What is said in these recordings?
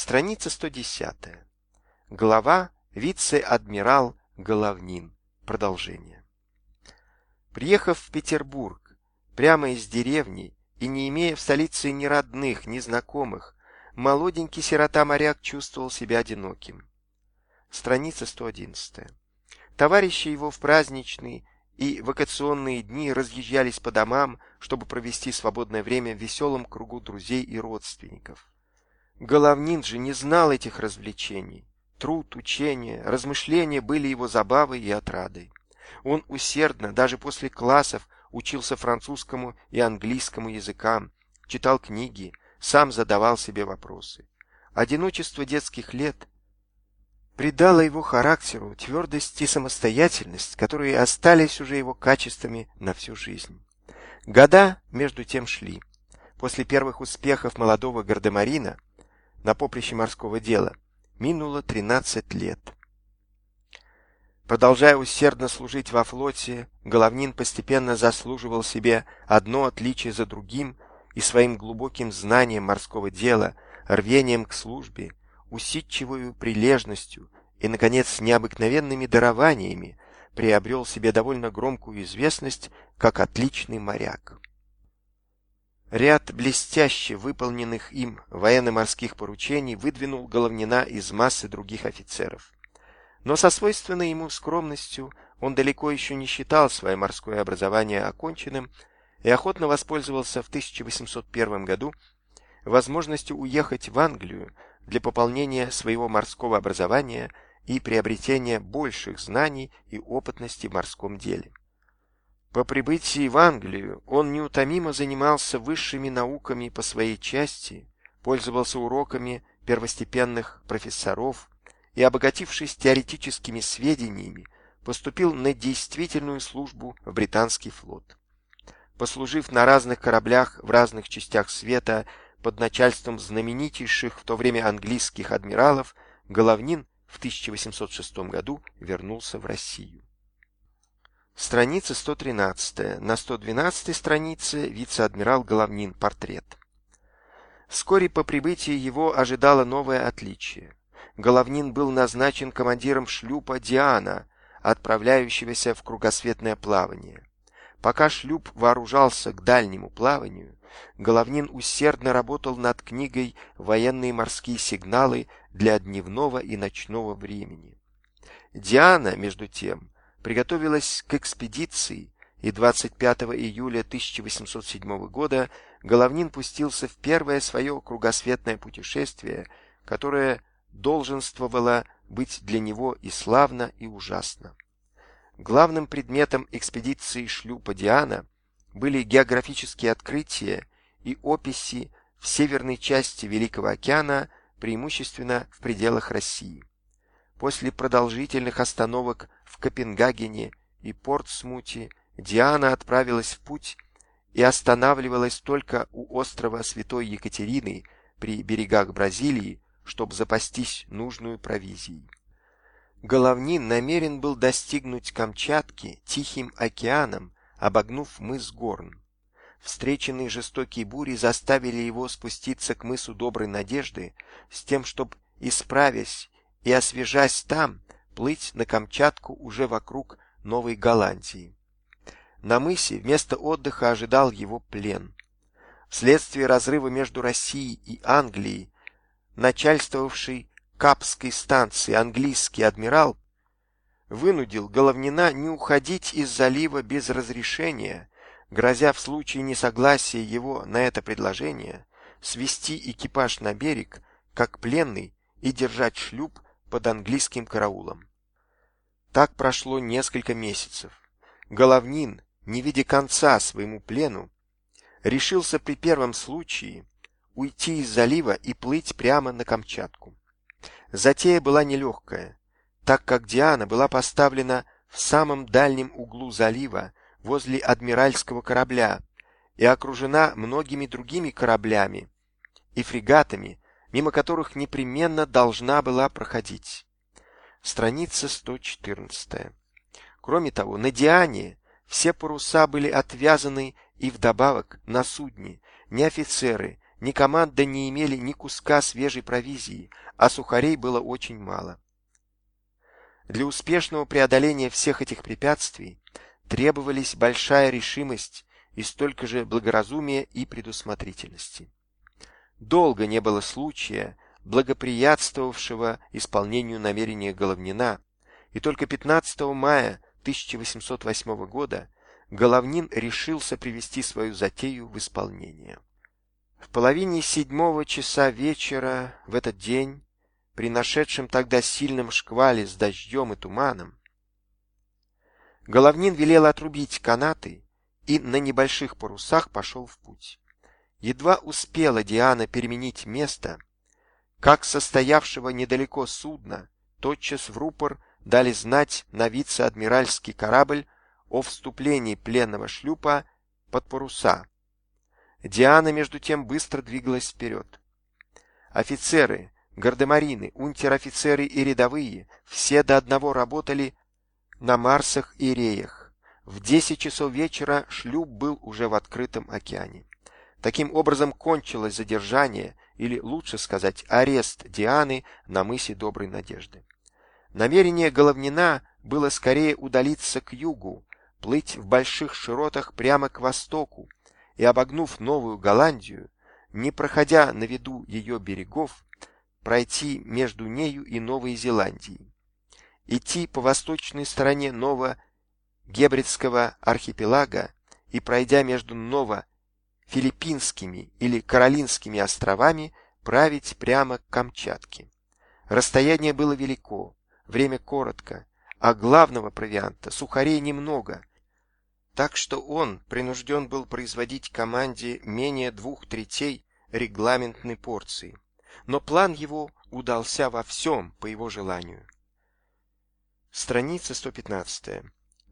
Страница 110. Глава вице-адмирал Головнин. Продолжение. Приехав в Петербург, прямо из деревни, и не имея в столице ни родных, ни знакомых, молоденький сирота-моряк чувствовал себя одиноким. Страница 111. Товарищи его в праздничные и вакационные дни разъезжались по домам, чтобы провести свободное время в веселом кругу друзей и родственников. Головнин же не знал этих развлечений. Труд, учение, размышления были его забавой и отрадой. Он усердно, даже после классов, учился французскому и английскому языкам, читал книги, сам задавал себе вопросы. Одиночество детских лет придало его характеру твердость и самостоятельность, которые остались уже его качествами на всю жизнь. Года между тем шли. После первых успехов молодого гардемарина на поприще морского дела минуло 13 лет. Продолжая усердно служить во флоте, Головнин постепенно заслуживал себе одно отличие за другим и своим глубоким знанием морского дела, рвением к службе, усидчивую прилежностью и, наконец, необыкновенными дарованиями приобрел себе довольно громкую известность как отличный моряк. Ряд блестяще выполненных им военно-морских поручений выдвинул Головнина из массы других офицеров. Но со свойственной ему скромностью он далеко еще не считал свое морское образование оконченным и охотно воспользовался в 1801 году возможностью уехать в Англию для пополнения своего морского образования и приобретения больших знаний и опытности в морском деле. По прибытии в Англию он неутомимо занимался высшими науками по своей части, пользовался уроками первостепенных профессоров, и, обогатившись теоретическими сведениями, поступил на действительную службу в британский флот. Послужив на разных кораблях в разных частях света под начальством знаменитейших в то время английских адмиралов, Головнин в 1806 году вернулся в Россию. Страница 113. На 112 странице вице-адмирал Головнин портрет. Вскоре по прибытии его ожидало новое отличие. Головнин был назначен командиром шлюпа «Диана», отправляющегося в кругосветное плавание. Пока шлюп вооружался к дальнему плаванию, Головнин усердно работал над книгой «Военные морские сигналы для дневного и ночного времени». Диана, между тем, приготовилась к экспедиции, и 25 июля 1807 года Головнин пустился в первое свое кругосветное путешествие, которое долженствовало быть для него и славно, и ужасно. Главным предметом экспедиции шлюпа Диана были географические открытия и описи в северной части Великого океана, преимущественно в пределах России. После продолжительных остановок в Копенгагене и Портсмуте Диана отправилась в путь и останавливалась только у острова Святой Екатерины при берегах Бразилии, чтобы запастись нужную провизией. Головнин намерен был достигнуть Камчатки Тихим океаном, обогнув мыс Горн. Встреченные жестокие бури заставили его спуститься к мысу Доброй Надежды с тем, чтобы, исправясь и освежась там, плыть на Камчатку уже вокруг Новой Голландии. На мысе вместо отдыха ожидал его плен. Вследствие разрыва между Россией и Англией начальствовавший Капской станции английский адмирал вынудил Головнина не уходить из залива без разрешения, грозя в случае несогласия его на это предложение свести экипаж на берег, как пленный, и держать шлюп под английским караулом. Так прошло несколько месяцев. Головнин, не видя конца своему плену, решился при первом случае уйти из залива и плыть прямо на Камчатку. Затея была нелегкая, так как Диана была поставлена в самом дальнем углу залива возле адмиральского корабля и окружена многими другими кораблями и фрегатами, мимо которых непременно должна была проходить. Страница 114. Кроме того, на Диане все паруса были отвязаны и вдобавок на судне ни офицеры, ни команда не имели ни куска свежей провизии, а сухарей было очень мало. Для успешного преодоления всех этих препятствий требовались большая решимость и столько же благоразумия и предусмотрительности. Долго не было случая, благоприятствовавшего исполнению намерения Головнина, и только 15 мая 1808 года Головнин решился привести свою затею в исполнение. В половине седьмого часа вечера в этот день, при нашедшем тогда сильном шквале с дождем и туманом, Головнин велел отрубить канаты и на небольших парусах пошел в путь. Едва успела Диана переменить место, как состоявшего недалеко судна тотчас в рупор дали знать на вице-адмиральский корабль о вступлении пленного шлюпа под паруса. Диана, между тем, быстро двигалась вперед. Офицеры, гардемарины, унтер-офицеры и рядовые все до одного работали на Марсах и Реях. В десять часов вечера шлюп был уже в открытом океане. Таким образом кончилось задержание, или лучше сказать, арест Дианы на мысе Доброй Надежды. Намерение Головнина было скорее удалиться к югу, плыть в больших широтах прямо к востоку и, обогнув Новую Голландию, не проходя на виду ее берегов, пройти между нею и Новой Зеландией. Идти по восточной стороне Ново-Гебридского архипелага и, пройдя между Ново-Филиппинскими или Каролинскими островами, править прямо к Камчатке. Расстояние было велико, время коротко, а главного провианта, сухарей немного, так что он принужден был производить команде менее двух третей регламентной порции. Но план его удался во всем по его желанию. Страница 115.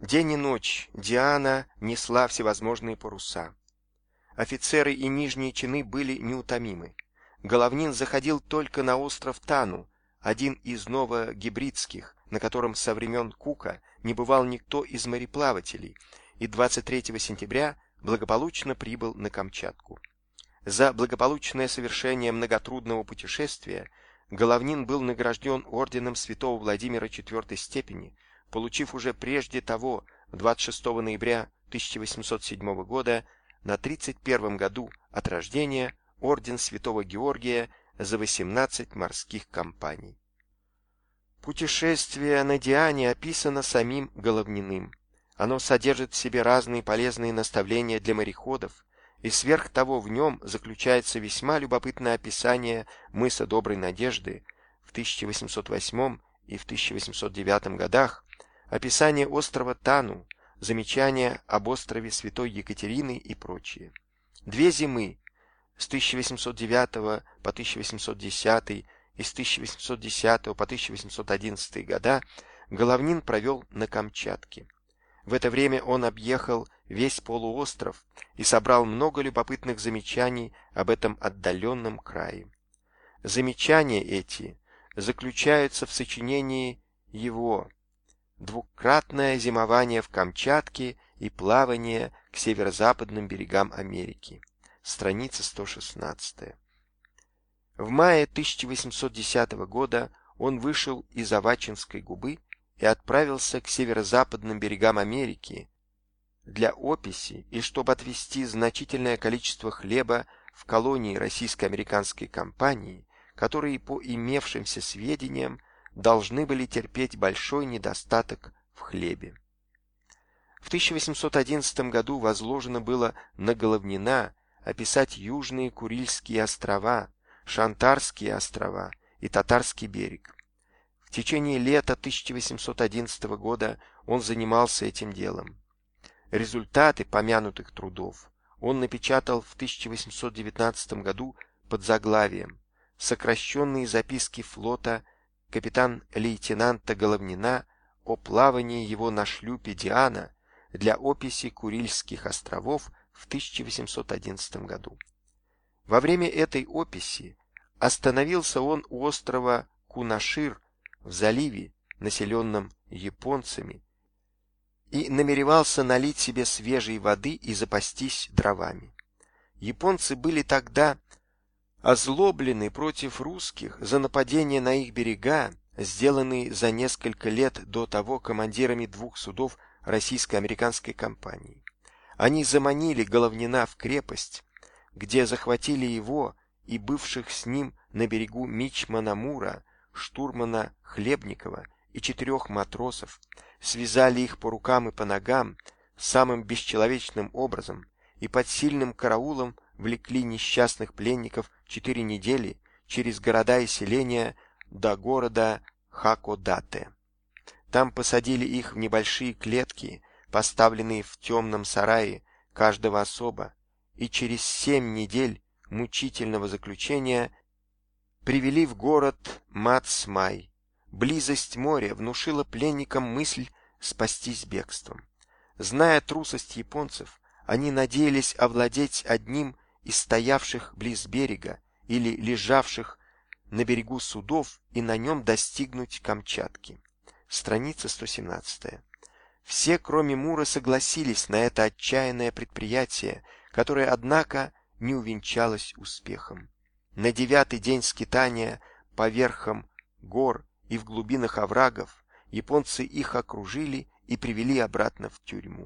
День и ночь Диана несла всевозможные паруса. Офицеры и нижние чины были неутомимы. Головнин заходил только на остров Тану, один из новогибридских, на котором со времен Кука не бывал никто из мореплавателей, и 23 сентября благополучно прибыл на Камчатку. За благополучное совершение многотрудного путешествия Головнин был награжден орденом святого Владимира IV степени, получив уже прежде того, 26 ноября 1807 года, на 31 году от рождения, орден святого Георгия за 18 морских кампаний. Путешествие на Диане описано самим Головниным. Оно содержит в себе разные полезные наставления для мореходов, и сверх того в нем заключается весьма любопытное описание мыса Доброй Надежды в 1808 и в 1809 годах, описание острова Тану, замечания об острове Святой Екатерины и прочее. Две зимы с 1809 по 1810 и с 1810 по 1811 года Головнин провел на Камчатке. В это время он объехал весь полуостров и собрал много любопытных замечаний об этом отдаленном крае. Замечания эти заключаются в сочинении его «Двукратное зимование в Камчатке и плавание к северо-западным берегам Америки», страница 116. В мае 1810 года он вышел из Авачинской губы и отправился к северо-западным берегам Америки для описи и чтобы отвезти значительное количество хлеба в колонии российско-американской компании, которые по имевшимся сведениям должны были терпеть большой недостаток в хлебе. В 1811 году возложено было на Головнина описать южные Курильские острова, Шантарские острова и Татарский берег. В течение лета 1811 года он занимался этим делом. Результаты помянутых трудов он напечатал в 1819 году под заглавием «Сокращенные записки флота капитан-лейтенанта Головнина о плавании его на шлюпе Диана для описи Курильских островов в 1811 году. Во время этой описи остановился он у острова Кунашир в заливе, населенном японцами, и намеревался налить себе свежей воды и запастись дровами. Японцы были тогда Озлобленный против русских за нападение на их берега, сделанный за несколько лет до того командирами двух судов российско-американской компании. Они заманили Головнина в крепость, где захватили его и бывших с ним на берегу Мичмана Мура, штурмана Хлебникова и четырех матросов, связали их по рукам и по ногам самым бесчеловечным образом и под сильным караулом влекли несчастных пленников четыре недели через города и селения до города Хакодате. Там посадили их в небольшие клетки, поставленные в темном сарае, каждого особо, и через семь недель мучительного заключения привели в город Мацмай. Близость моря внушила пленникам мысль спастись бегством. Зная трусость японцев, они надеялись овладеть одним из стоявших близ берега или лежавших на берегу судов и на нем достигнуть Камчатки. Страница 117. Все, кроме Мура, согласились на это отчаянное предприятие, которое, однако, не увенчалось успехом. На девятый день скитания по верхам гор и в глубинах оврагов японцы их окружили и привели обратно в тюрьму.